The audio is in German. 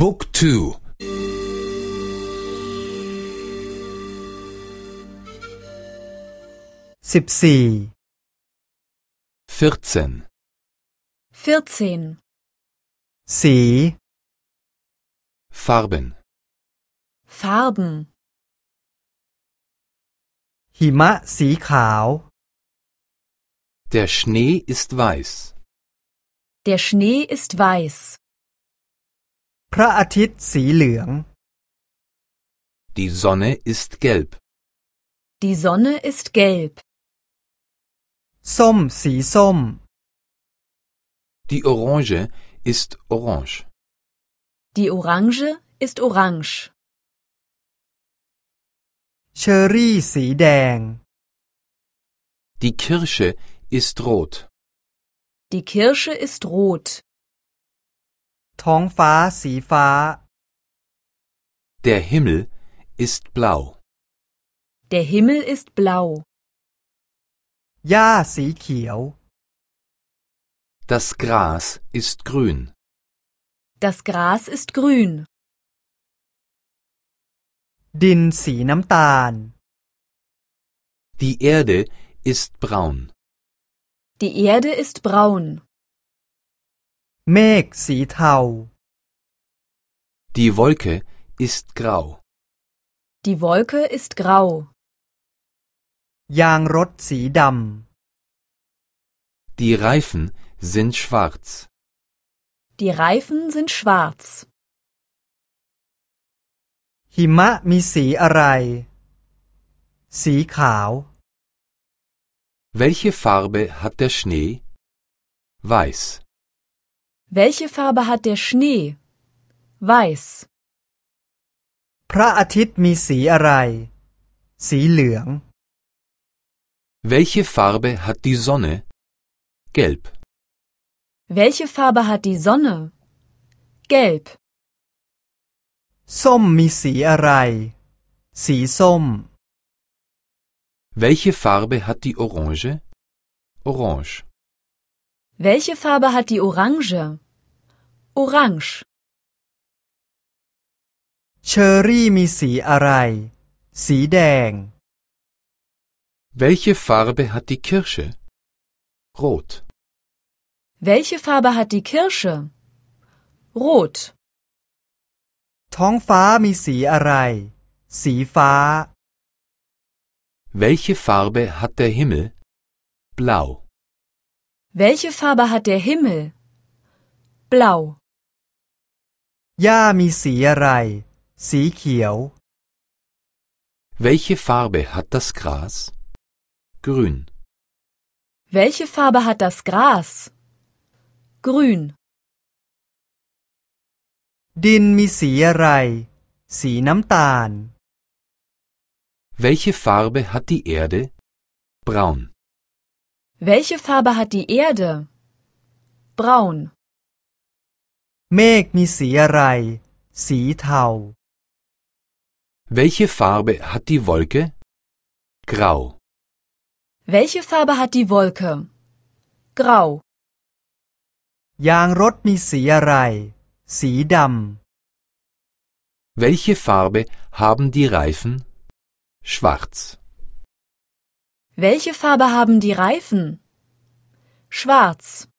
บุ๊กทูสิบสี่ 14 14. สี Farben Farben. หิมะสีขาว Der Schnee ist weiß. Der Schnee ist weiß. พระอาทิตย์สีเหลือง Die Sonne ist gelb. Die Sonne ist gelb. ส้มสีส้ม Die Orange ist orange. Die Orange ist orange. เชอร์รี่สีแดง Die Kirsche ist rot. Die Kirsche ist rot. ท้องฟ้าสีฟ้า Der Himmel ist blau. Der Himmel ist blau. หญ้าสีเขียว Das Gras ist grün. Das Gras ist grün. ดินสีน้ำตาล Die Erde ist braun. Die Erde ist braun. เมฆสีเทา Die Wolke ist grau. Die Wolke ist grau. ยางรถสีด Die Reifen sind schwarz. Die Reifen sind schwarz. ำหิมะมีสีอะไร สีขาว Welche Farbe hat der Schnee? Weiß. Welche Farbe hat der Schnee? Weiß. พระอาทิตย์มีสีอะไร สีเหลือง Welche Farbe hat die Sonne? Gelb. Welche Farbe hat die Sonne? Gelb. ส้มมีสีอะไร สีส้ม Welche Farbe hat die Orange? Orange. Welche Farbe hat die Orange? Orange. เชอร์รี่มีสีอะไร สีแดง Welche Farbe hat die Kirsche? Rot. Welche Farbe hat die Kirsche? Rot. ท้องฟ้ามีสีอะไร สีฟ้า Welche Farbe hat der Himmel? Blau. Welche Farbe hat der Himmel? Blau. หญ้ามีสีอะไร สีเขียว Welche Farbe hat das Gras? Grün. Welche Farbe hat das Gras? Grün. ดินมีสีอะไร สีน้ำตาล Welche Farbe hat die Erde? Braun. Welche Farbe hat die Erde? Braun. เมฆมีสีอะไร สีเทา Welche Farbe hat die Wolke? Grau. Welche Farbe hat die Wolke? Grau. ยางรถมีสีอะไร สีด Welche Farbe haben die Reifen? Schwarz. Welche Farbe haben die Reifen? Schwarz.